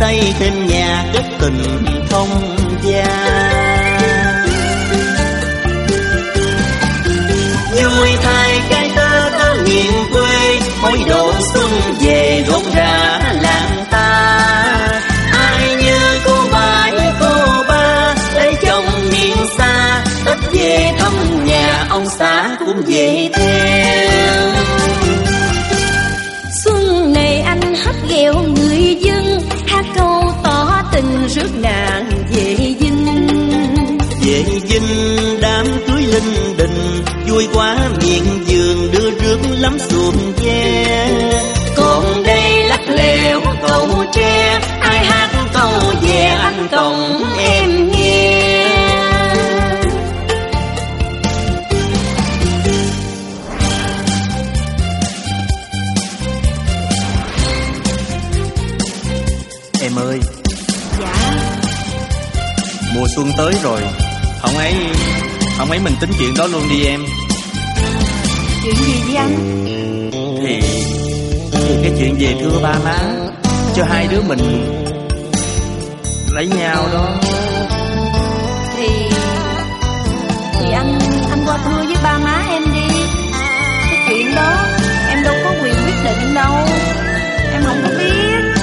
xây thêm nhà kết tình thông xuân tới rồi. Không ấy Không ấy mình tính chuyện đó luôn đi em. Chuyện gì vậy anh? Thì Thì cái chuyện về thưa ba má Cho hai đứa mình Lấy nhau đó. Thì thì anh anh qua thưa với ba má em đi. Cái chuyện đó em đâu có quyền quyết định đâu. Em không có biết.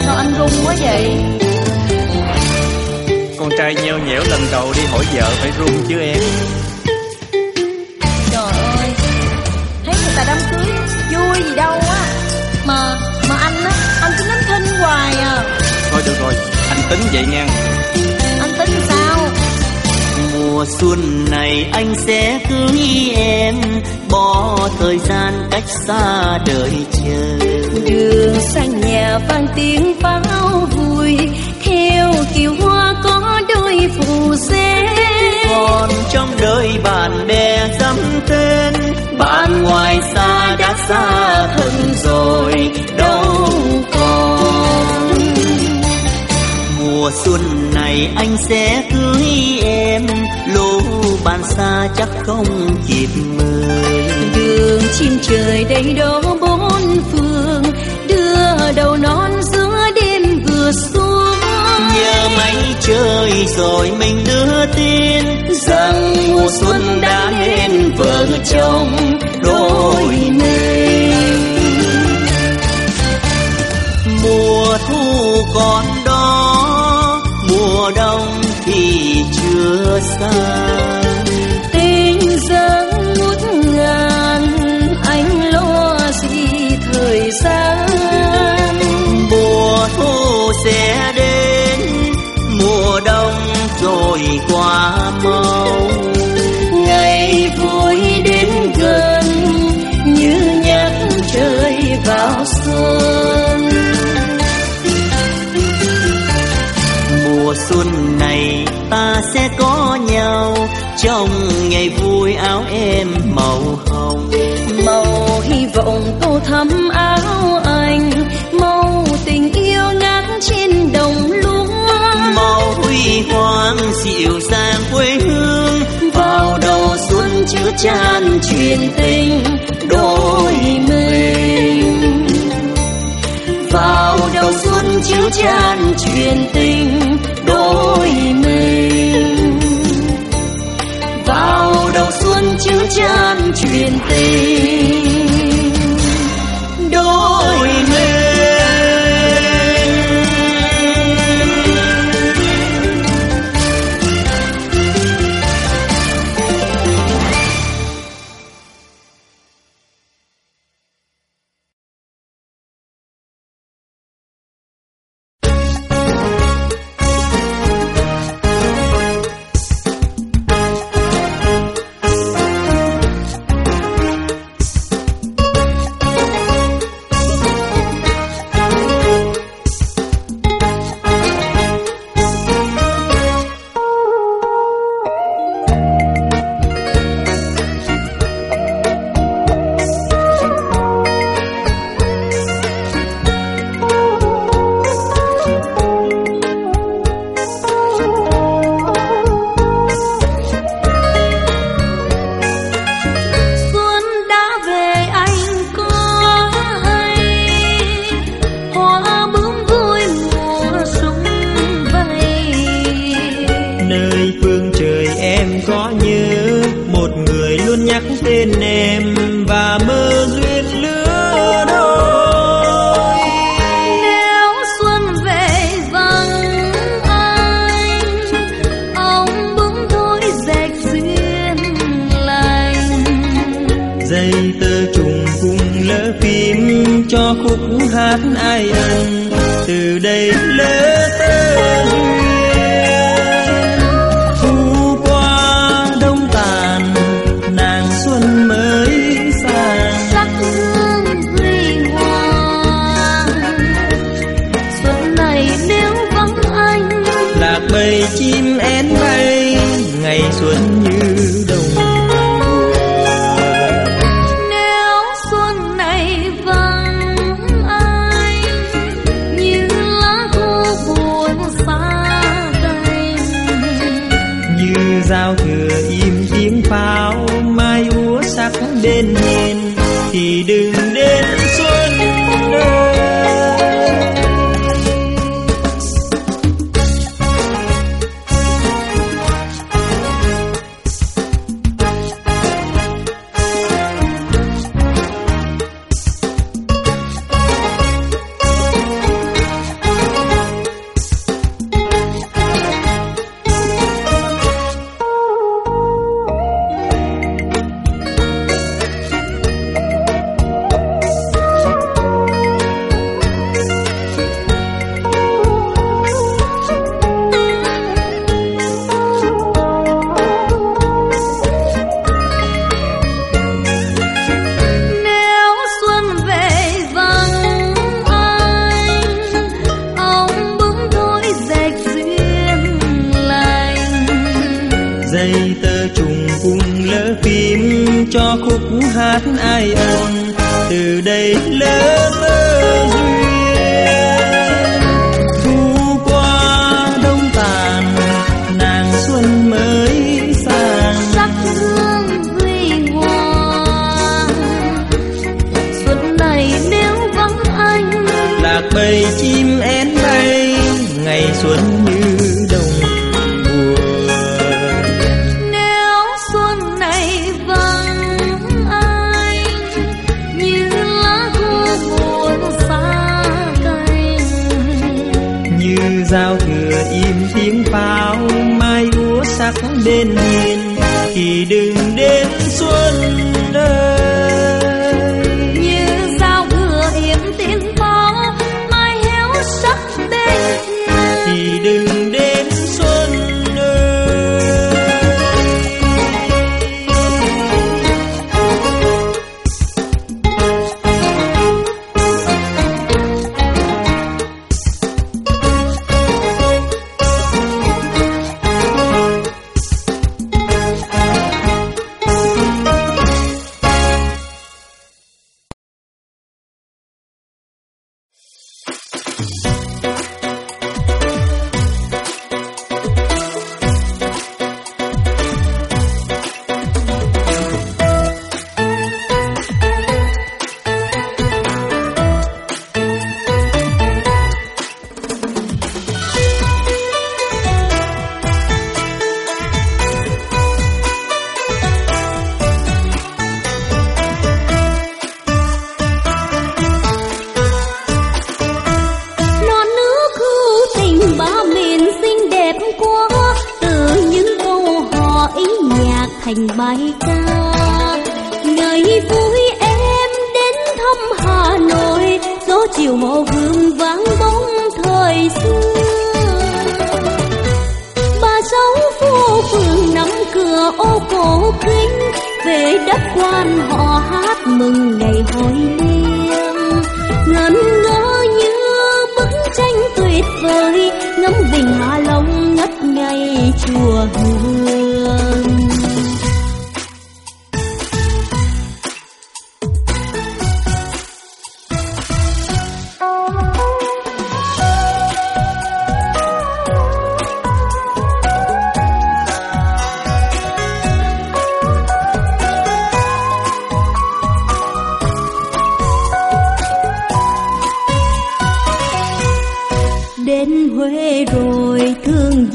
Sao anh run quá vậy trai nheo nhẽo lần đầu đi hỏi vợ phải run chứ em. Trời ơi thấy người ta đám cưới vui gì đâu á. Mà mà anh á anh cứ nhắn thinh hoài à. Thôi được rồi Anh tính vậy nha. Anh tính sao? Mùa xuân này anh sẽ cưới em bỏ thời gian cách xa đời chờ. Đường sang nhà vang tiếng pháo vui phù xe còn trong đời bạn bè dăm tên bạn ngoài xa đã xa thân rồi đâu còn. Mùa xuân này anh sẽ cưới em lũ bạn xa chắc không kịp mời. Đường chim trời đầy đó bốn phương đưa đầu non giữa đêm vừa xuống nhớ mấy trời rồi mình đưa tin rằng trong ngày vui áo em màu hồng. Màu hy vọng tô thắm áo anh màu tình yêu ngát trên đồng lúa. Màu huy hoàng dịu dàng quê hương vào đầu xuân chứa chan truyền tình đôi mình. Vào đầu xuân chứa chan truyền tình đôi chan truyền tình.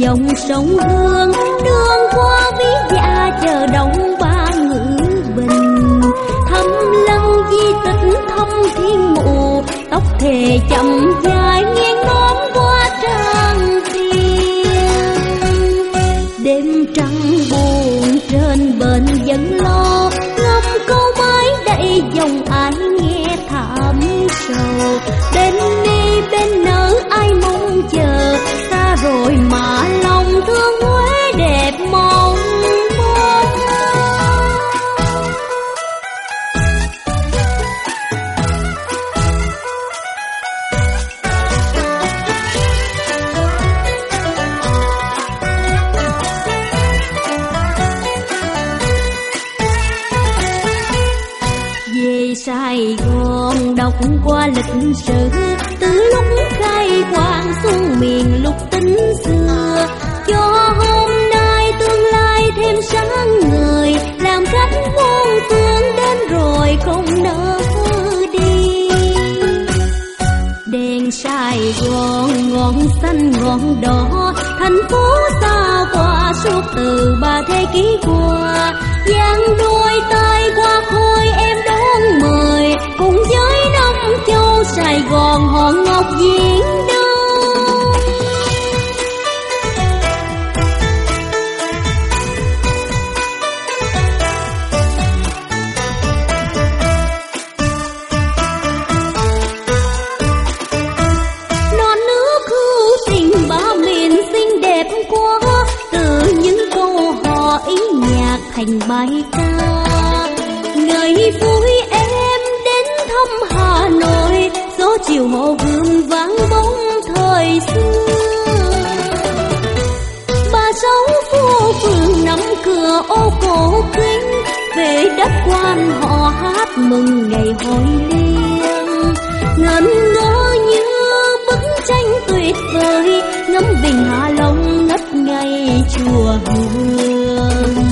dòng sông hương, đường qua ví dạ chờ đông ba ngữ bình. Thâm lăng di tích thâm thiên mộ, tóc thề chậm dài nghiêng ngóm qua trang thiên đêm trăng buồn trên bền vẫn lo, ngâm câu mái đầy dòng ai nghe thảm sầu. Đến lịch sử từ lúc khai quang xuống miền lục tính xưa, cho hôm nay tương lai thêm sáng ngời, làm khách muôn phương đến rồi không nỡ đi. Đèn Sài Gòn ngọn xanh ngọn đỏ, thành phố xa qua suốt từ ba thế kỷ qua. Giang đôi tay qua khôi em đón mời, cùng với năm châu Sài Gòn hòn ngọc diễn đông non nước hữu tình ba miền xinh đẹp quá từ những câu hò ý nhạc thành bài ca. chiều hồ gươm vang bóng thời xưa. Bà sáu phố phường nắm cửa ô cổ kính, về đất quan họ hát mừng ngày hội liên ngẩn ngỡ như bức tranh tuyệt vời, ngắm bình hạ long ngất ngây chùa hương.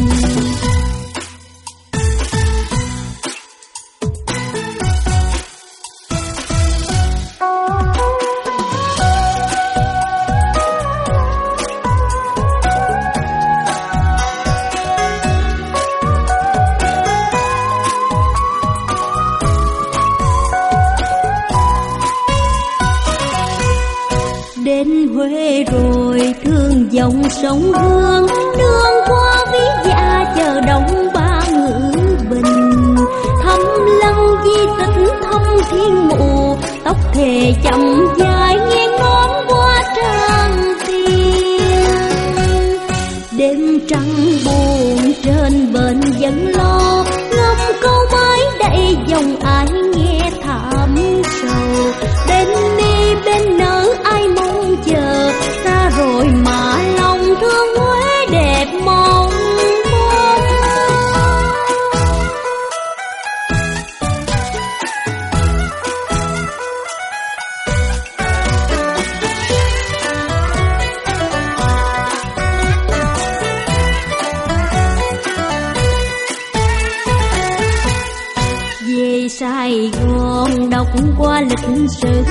Qua lịch sử,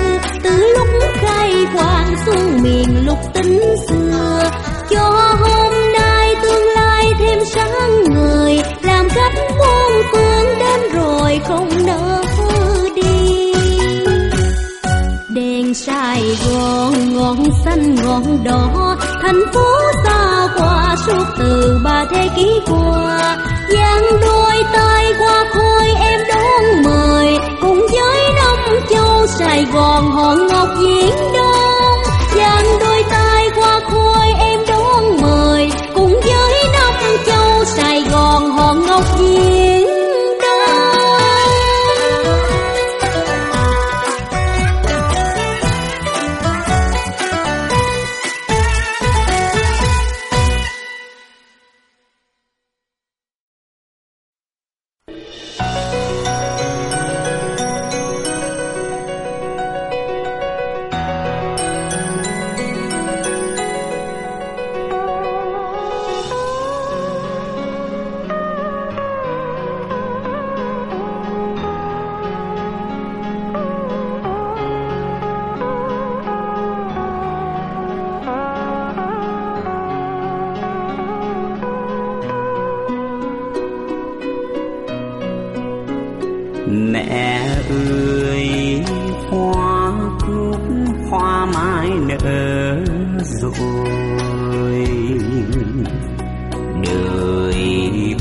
từ lúc khai quang xuống miền lục tính xưa. Cho hôm nay tương lai thêm sáng người làm khách muôn phương đến rồi không nỡ đi. Đèn Sài Gòn, ngọn xanh, ngọn đỏ, thành phố xa qua suốt từ ba thế kỷ qua. Giang đôi tay qua khôi em đón mời Sài Gòn họ ngọc diễn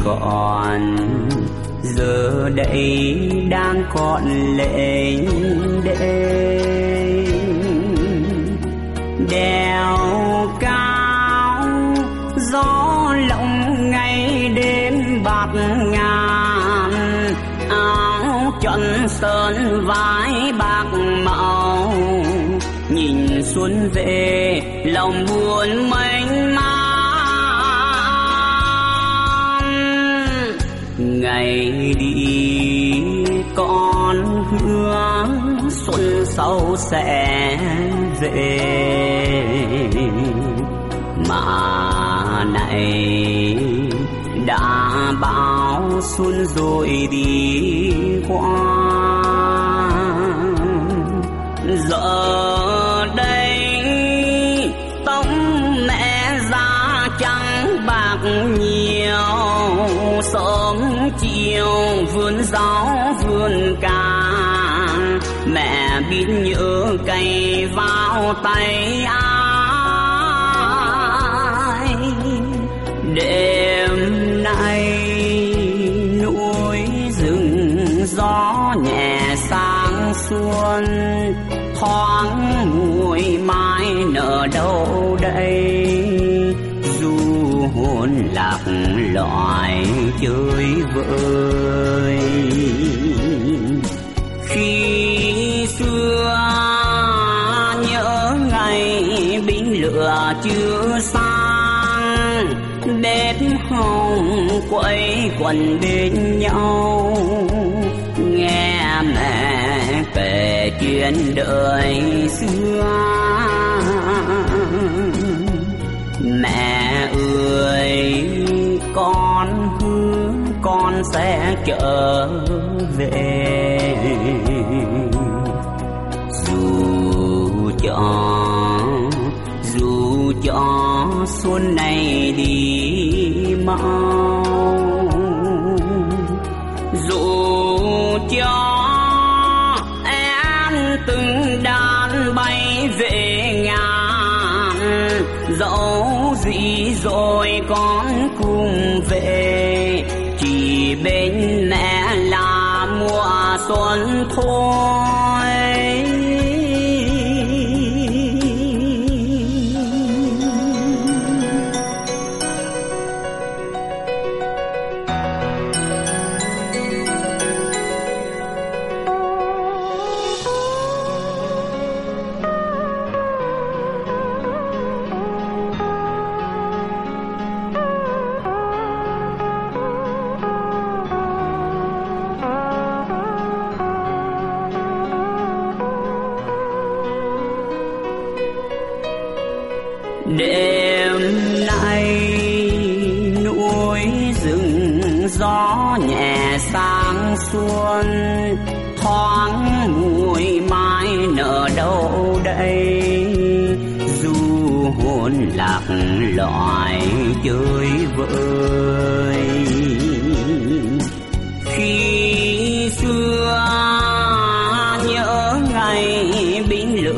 còn. Giờ đây đang còn lệ đê. Đèo cao, gió lộng ngày đêm bạc ngàn. Áo chuẩn sơn vái bạc màu. Nhìn xuân về, lòng buồn mây ngày đi, con hứa xuân sau sẽ về mà này đã bao xuân rồi đi qua. Giờ đây tóc mẹ già trắng bạc nhiều, sợ yêu vườn rau vườn cà. Mẹ biết nhớ cây vào tay ai. Đêm nay núi rừng gió nhẹ sang xuân. Thoáng mùi mai nở đâu đây. Du hồn lạc loại chơi vơi. Khi xưa nhớ ngày binh lửa chưa sang, bếp hồng quay quần bên nhau. Nghe mẹ kể chuyện đời xưa. Mẹ ơi sẽ trở về. Dù cho dù cho xuân này đi mau, dù cho em từng đàn bay về ngàn, dẫu gì rồi con bên mẹ là mùa xuân thôi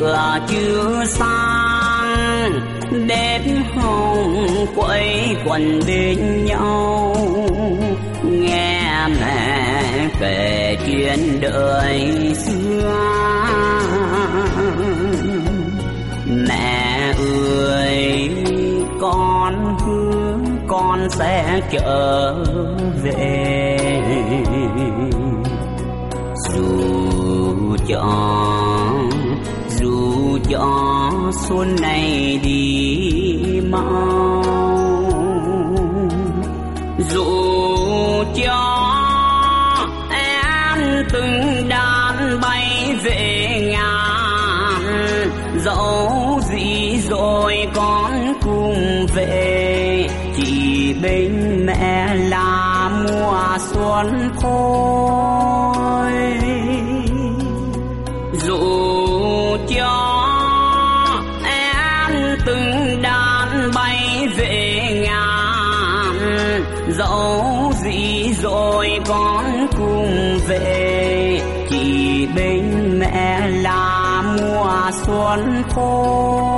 lửa chưa sang đêm hồng quay quần bên nhau. Nghe mẹ kể chuyện đời xưa. Mẹ ơi, con hứa con sẽ trở về. Dù cho dù xuân này đi mau. Dù cho em từng đàn bay về ngàn dẫu gì rồi con cùng về, chỉ bên mẹ là mùa xuân thôi. Mùa xuân thôi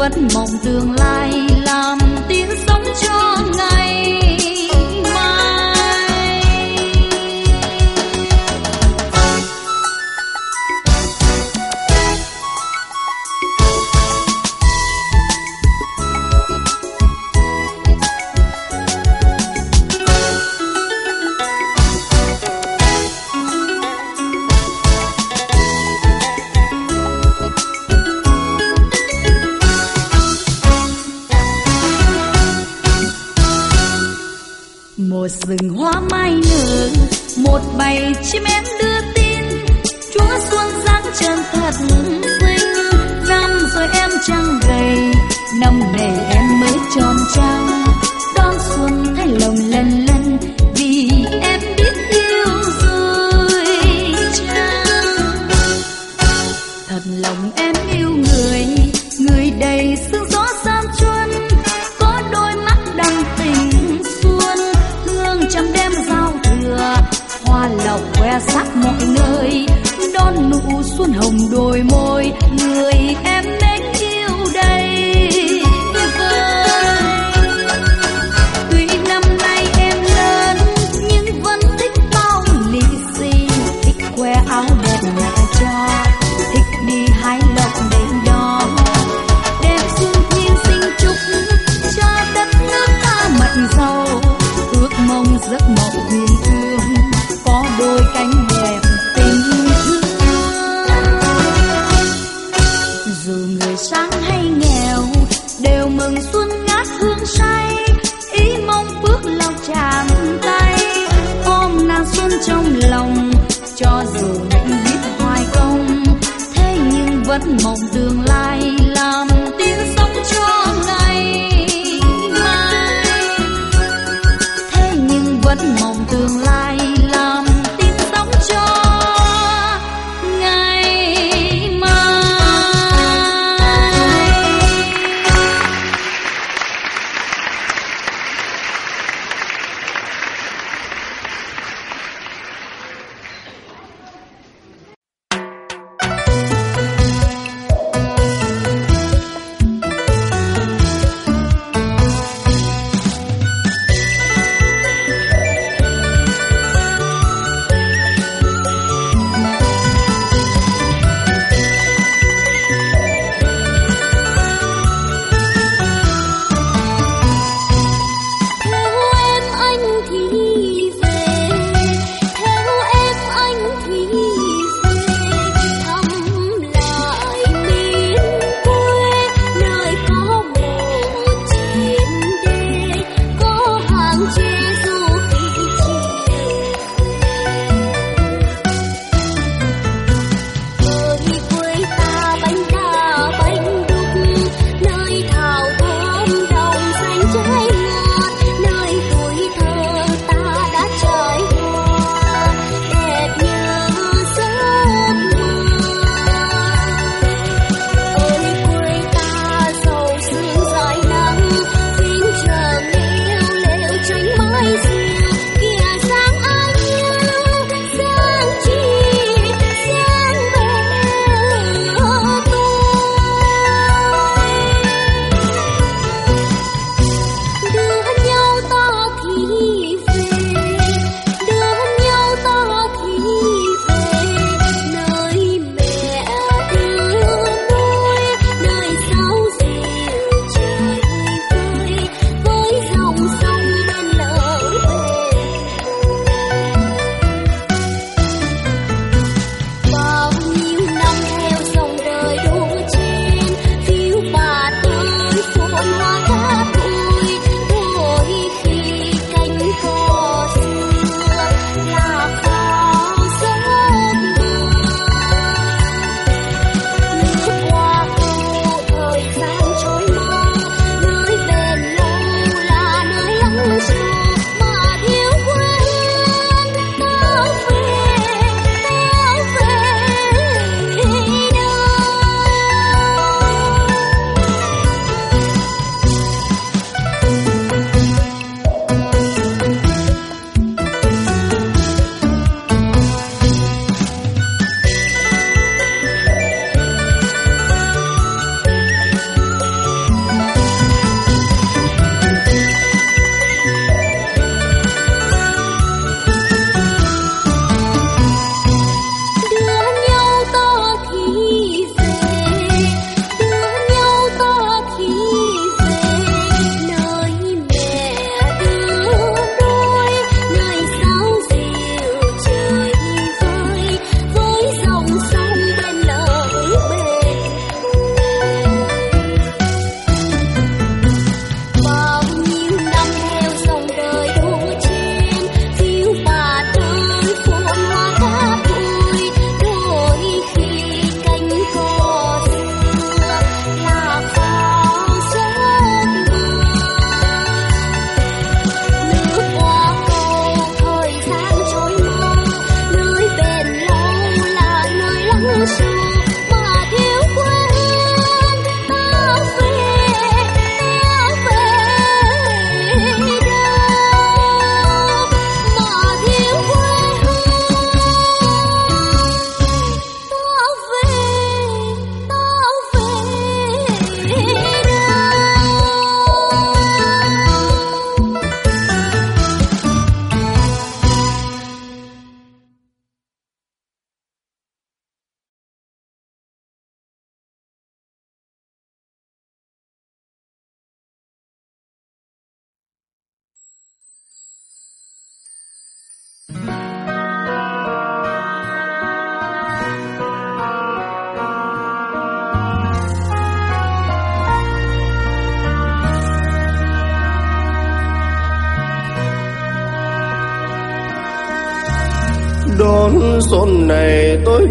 vẫn mong tương lai.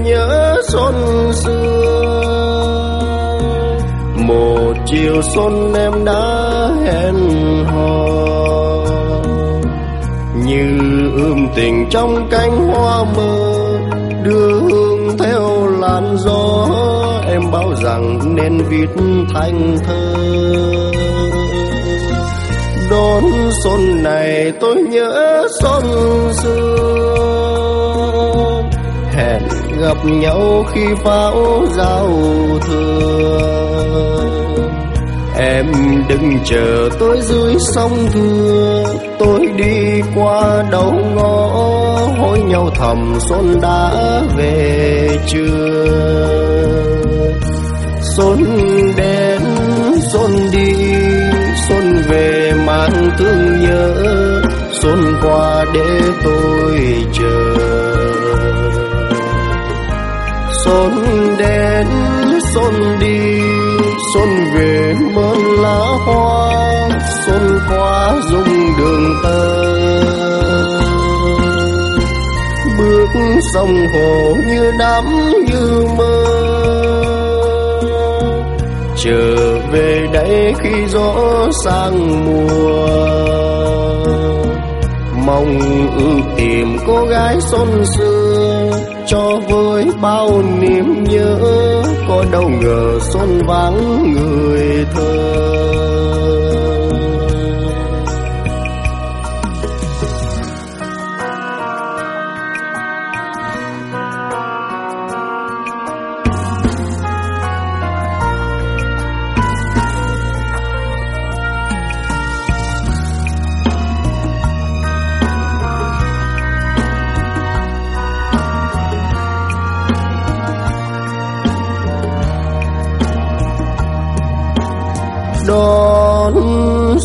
Nhớ xuân xưa một chiều xuân em đã hẹn hò. Như ươm tình trong cánh hoa mơ, đưa hương theo làn gió. Em bảo rằng nên viết thành thơ. Đón xuân này tôi nhớ xuân xưa gặp nhau khi pháo giao thừa. Em đừng chờ tôi dưới sông thưa, tôi đi qua đầu ngõ, hối nhau thầm xuân đã về chưa xuân đến xuân đi xuân về mang thương nhớ xuân qua để tôi chờ xuân đến xuân đi, xuân về mơn lá hoa, xuân qua dung đường tơ. Bước sông hồ như đắm như mơ, trở về đây khi gió sang mùa. Mong ước tìm cô gái xuân xưa cho với bao niềm nhớ có đâu ngờ xuân vắng người thơ.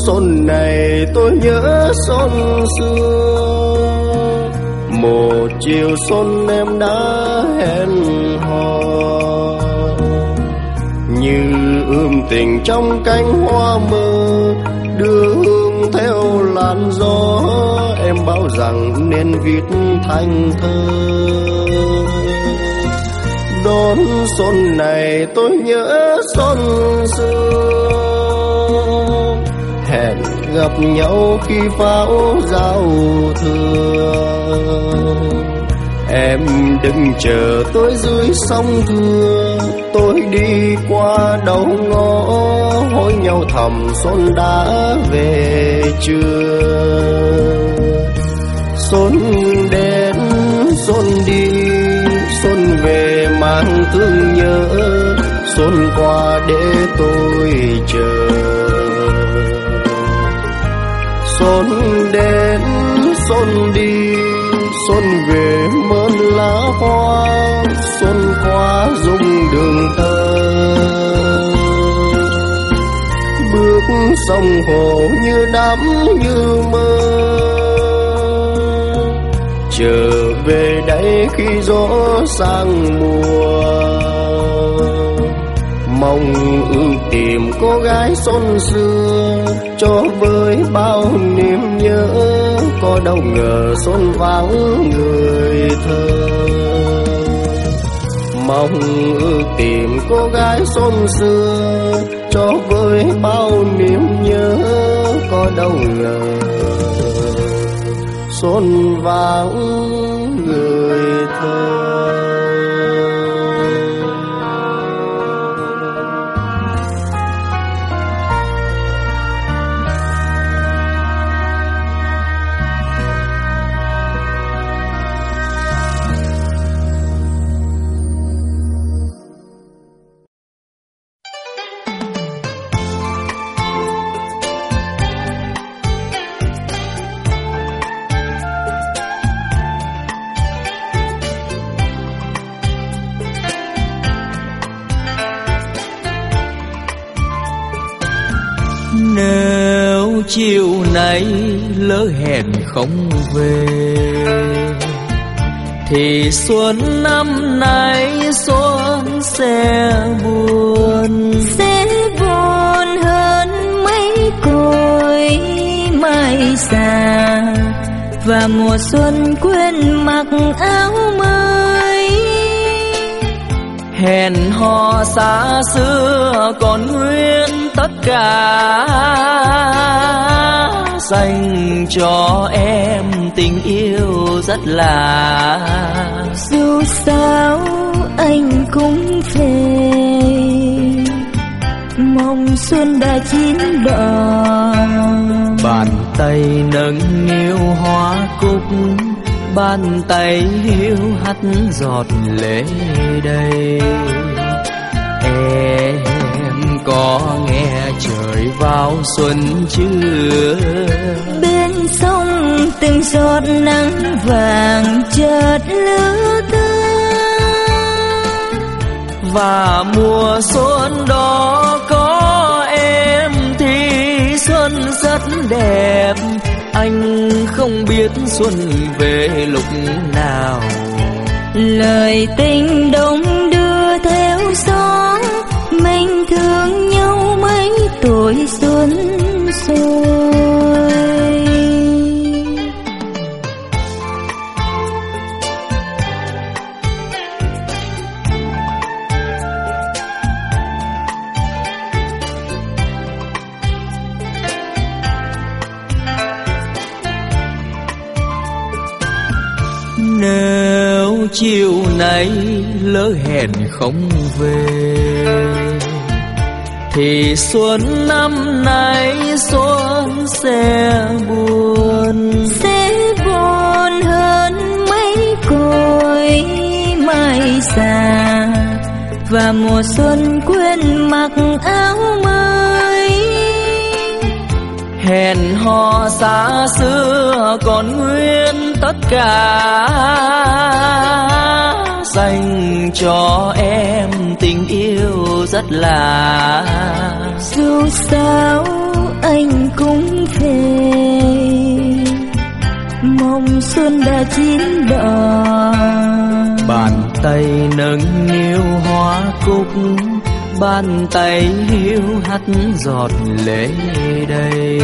Xuân này tôi nhớ xuân xưa. Một chiều xuân em đã hẹn hò. Như ươm tình trong cánh hoa mơ, đưa hương theo làn gió. Em bảo rằng nên viết thành thơ. Đón xuân này tôi nhớ xuân xưa gặp nhau khi pháo giao thừa. Em đừng chờ tôi dưới sông thưa, tôi đi qua đầu ngõ, hối nhau thầm xuân đã về chưa xuân đến xuân đi xuân về mang thương nhớ xuân qua để tôi chờ xuân đến xuân đi, xuân về mơn lá hoa, xuân qua dung đường tơ. Bước sông hồ như đắm như mơ trở về đây khi gió sang mùa mong ước tìm cô gái xuân xưa cho với bao niềm nhớ, có đâu ngờ xuân vắng người thơ. Mong ước tìm cô gái xuân xưa cho với bao niềm nhớ, có đâu ngờ xuân vắng người thơ. Không về. Thì xuân năm nay xuân sẽ buồn. Sẽ buồn hơn mấy cội mai xa. Và mùa xuân quên mặc áo mới. Hẹn hò xa xưa còn nguyên tất cả dành cho em tình yêu rất là dù sao anh cũng về. Mong xuân đã chín đỏ bàn tay nâng niu hoa cúc bàn tay hiu hắt giọt lệ đầy. Em có nghe trời vào xuân chưa? Bên sông từng giọt nắng vàng chợt lứa và mùa xuân đó có em thì xuân rất đẹp. Anh không biết xuân về lúc nào. Lời tình đông chiều nay lỡ hẹn không về. Thì xuân năm nay xuân sẽ buồn. Sẽ buồn hơn mấy cội mai già. Và mùa xuân quên mặc áo mới. Hẹn hò xa xưa còn nguyên tất cả dành cho em tình yêu rất là. Dù sao anh cũng về mong xuân đã chín đỏ. Bàn tay nâng niu hoa cúc bàn tay hiu hắt giọt lệ đầy.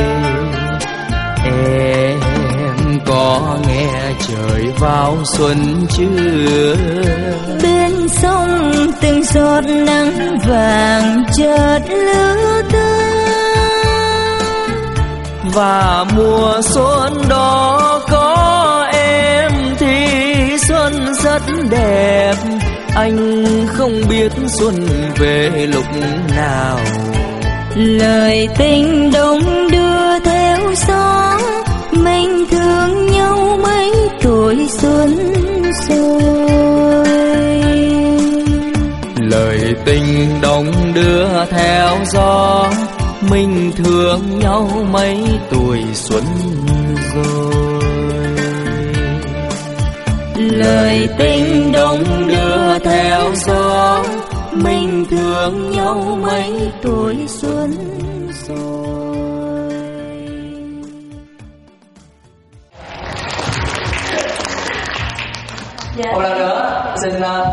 Em có nghe trời vào xuân chưa? Bên sông từng giọt nắng vàng chợt lứa và mùa xuân đó có em thì xuân rất đẹp. Anh không biết xuân về lúc nào. Lời tình đông đưa theo gió tuổi xuân rồi. Lời tình đông đưa theo gió mình thương nhau mấy tuổi xuân rồi. Lời tình đông đưa theo gió mình thương nhau mấy tuổi xuân một lần nữa xin uh,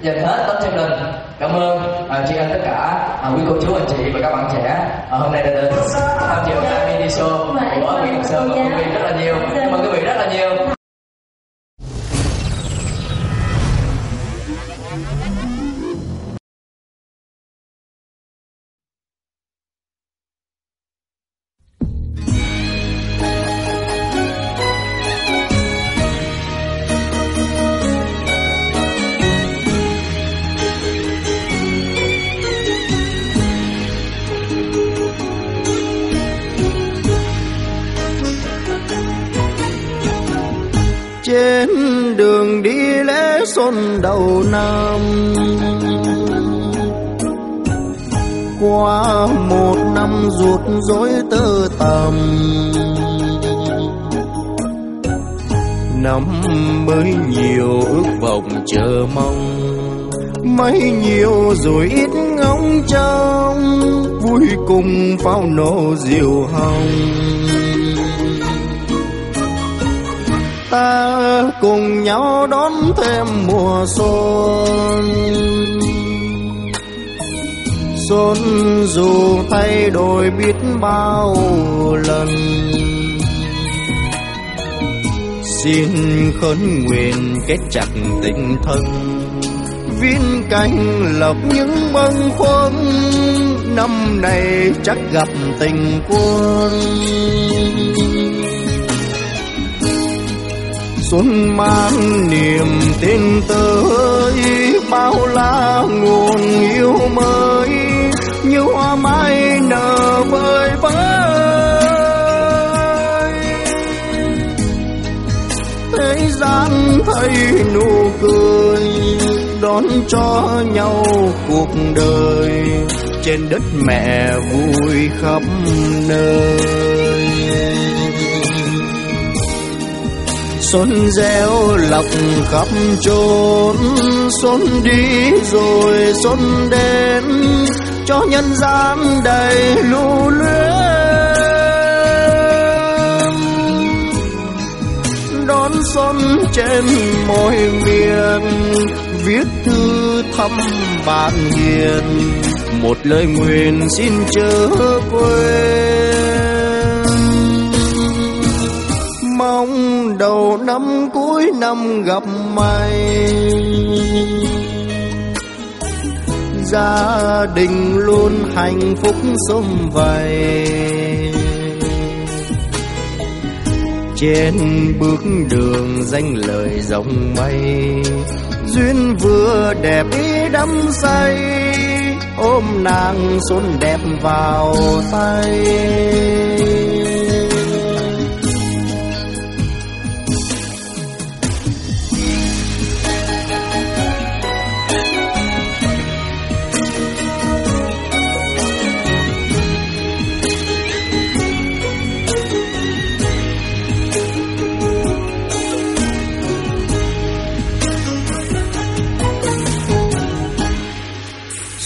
dành hết tấm chân tình. Cảm ơn uh, tri ân tất cả uh, quý cô chú anh chị và các bạn trẻ. Uh, hôm nay đã đến tham dự mini show của Nguyễn Sơn và quý vị rất là nhiều. Cảm ơn quý vị rất là nhiều xuân đầu năm. Qua một năm ruột rối tơ tầm năm mới nhiều ước vọng chờ mong. Mấy nhiều rồi ít ngóng trông. Vui cùng pháo nổ diều hồng. Ta cùng nhau đón thêm mùa xuân. Xuân dù thay đổi biết bao lần, xin khấn nguyện kết chặt tình thân, viên cành lọc những bâng khuâng. Năm này chắc gặp tình quân xuân mang niềm tin tới, bao la nguồn yêu mới, như hoa mai nở vơi vơi thế gian thấy nụ cười đón cho nhau cuộc đời, trên đất mẹ vui khắp nơi. Xuân gieo lọc khắp chốn xuân đi rồi xuân đến, cho nhân gian đầy lưu luyến. Đón xuân trên môi miền viết thư thăm bạn hiền, một lời nguyện xin chớ quên. Đầu năm cuối năm gặp mày gia đình luôn hạnh phúc sum vầy. Trên bước đường danh lời rộng mây, duyên vừa đẹp ý đắm say, ôm nàng xuân đẹp vào tay.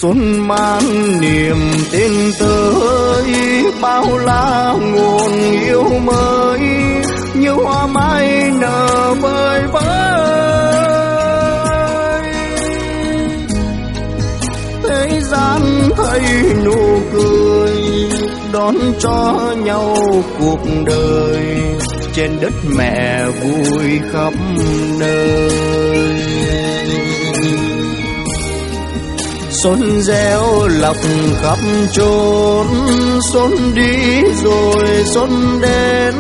Xuân mang niềm tin tới, bao la nguồn yêu mới, như hoa mai nở vơi vơi. Thế gian thấy nụ cười đón cho nhau cuộc đời, trên đất mẹ vui khắp nơi. Xuân gieo lọc khắp chốn xuân đi rồi xuân đến,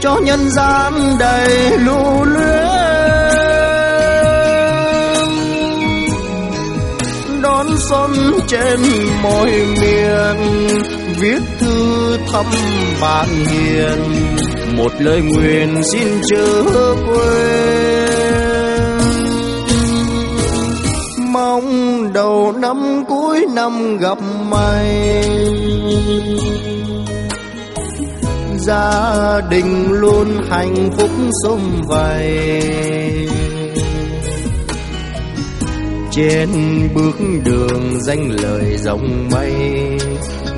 cho nhân gian đầy lưu luyến. Đón xuân trên môi miền, viết thư thăm bạn hiền. Một lời nguyện xin chớ quên mong đầu năm cuối năm gặp mày. Gia đình luôn hạnh phúc sum vầy. Trên bước đường danh lời dòng mây,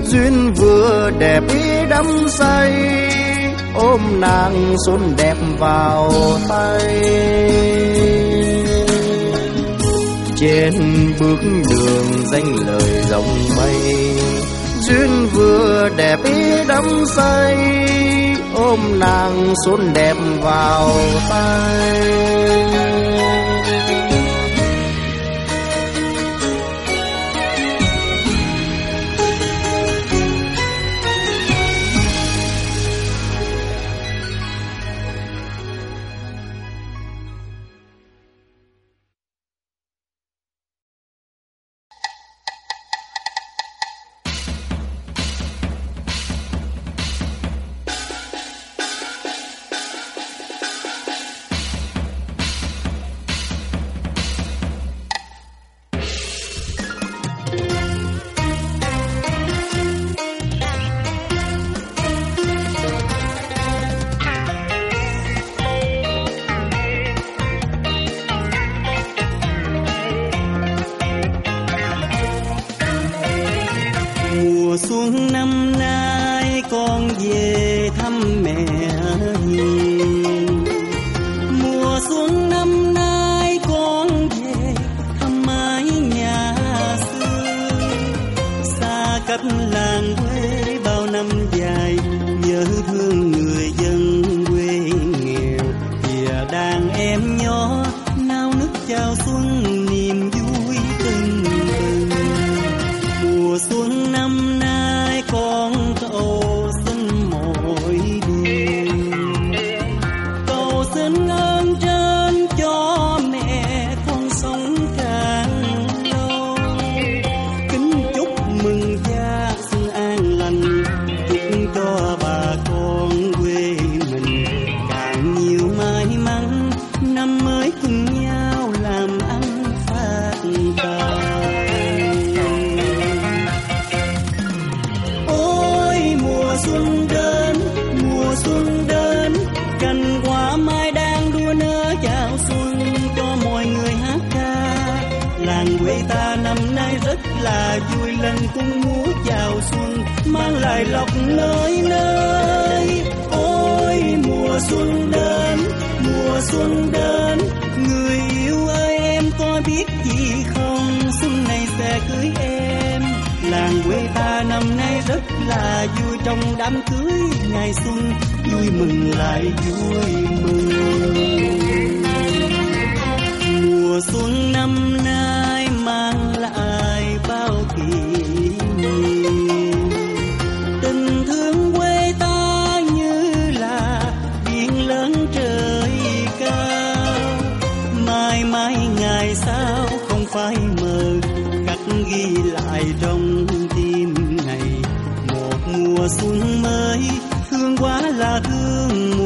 duyên vừa đẹp ý đắm say, ôm nàng xuân đẹp vào tay trên bước đường danh lời dòng mây duyên vừa đẹp ý đắm say, ôm nàng xuân đẹp vào tay. xuân, vui mừng lại vui mừng. Mùa xuân năm nay mang lại bao kỷ niệm. Tình thương quê ta như là biển lớn trời cao. Mãi mãi ngày sau không phải mơ khắc ghi lại trong tim này một mùa xuân mới Qua.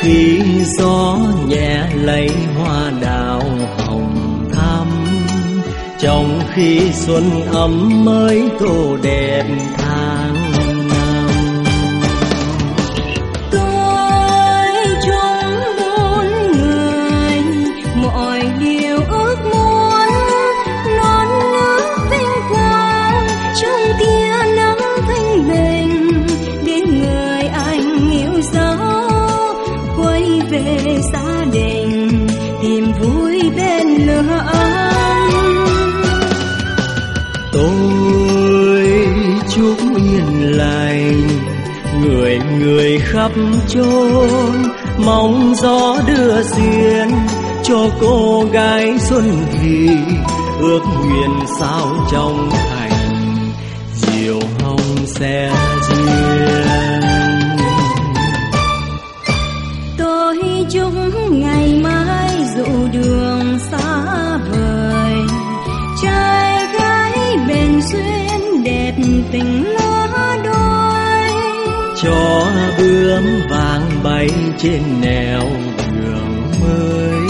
khi gió nhẹ lấy hoa đào hồng thắm, trong khi xuân ấm mới tô đẹp người khắp chốn, mong gió đưa duyên cho cô gái xuân thì. Ước nguyện sao trong thành, diều hồng sẽ bay trên nẻo đường mới.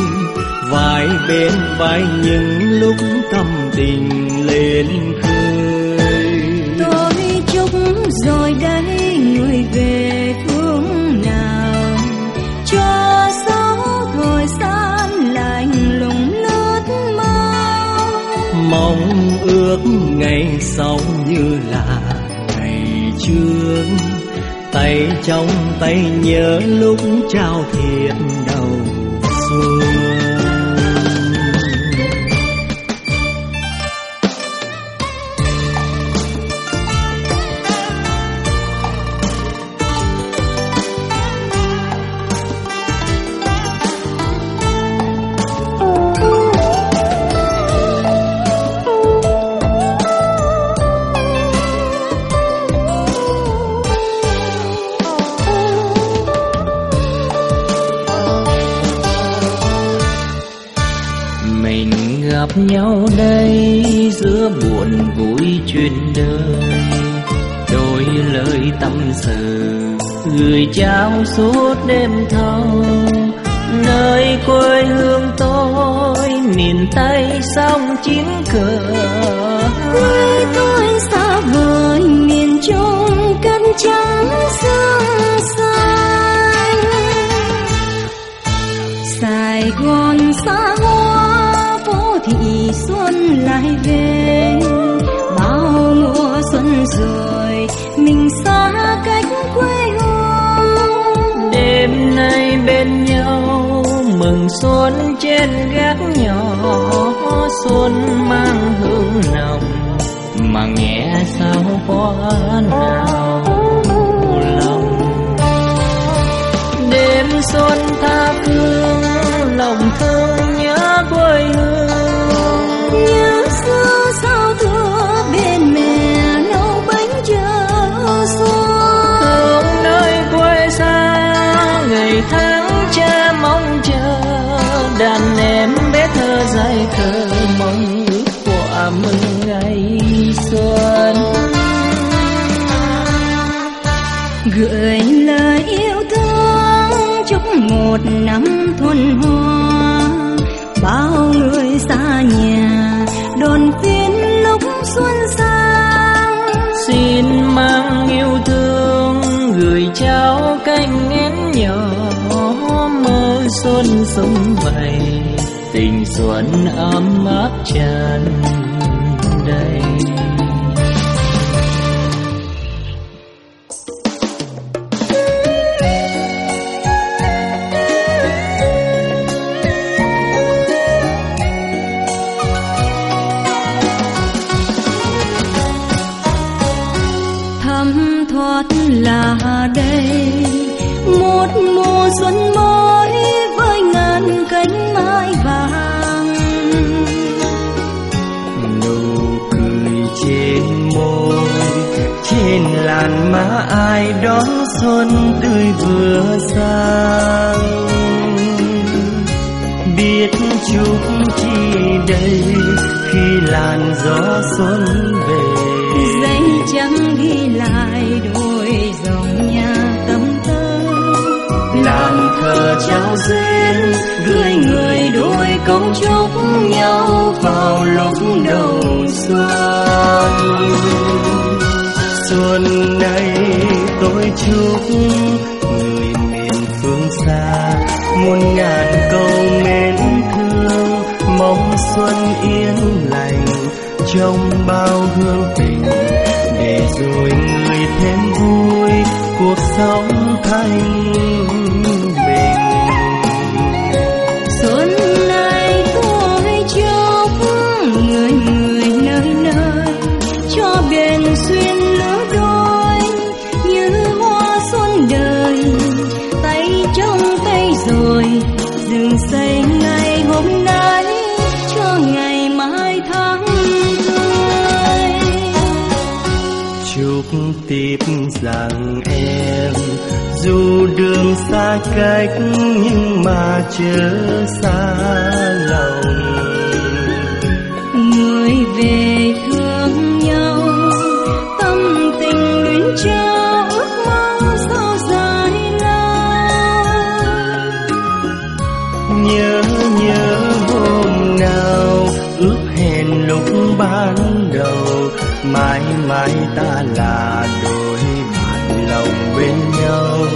Vai bên vai những lúc tâm tình lên khơi. Tôi chúc rồi đây người về phương nào. Cho gió thời gian lạnh lùng lướt mau. Mong ước ngày sau như là ngày trước. Tay trong tay nhớ lúc trao thiệt xuân vầy tình xuân ấm áp tràn gió xuân về. Giấy trắng ghi lại đôi dòng nhà tâm tơ. Làm thơ trao duyên gửi người đôi câu chúc nhau vào lúc đầu xuân. Xuân này tôi chúc người miền phương xa muôn ngàn câu mến thương mong xuân yên trong bao hương tình để rồi người thêm vui cuộc sống thanh tiếp rằng em dù đường xa cách nhưng mà chớ xa lòng. Người về thương nhau tâm tình luyến trao ước mong sao dài lâu nhớ nhớ hôm nào ước hẹn lúc ban đầu mãi mãi ta là đôi bên nhau.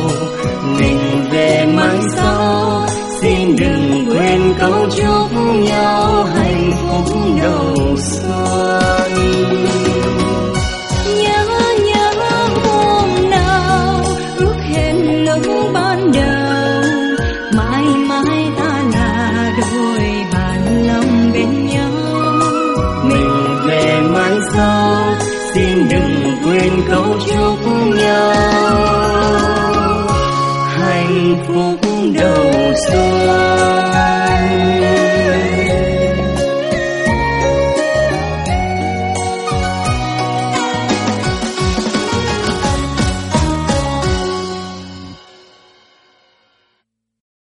Mình về mai sau, xin đừng quên câu chúc nhau hạnh phúc đầu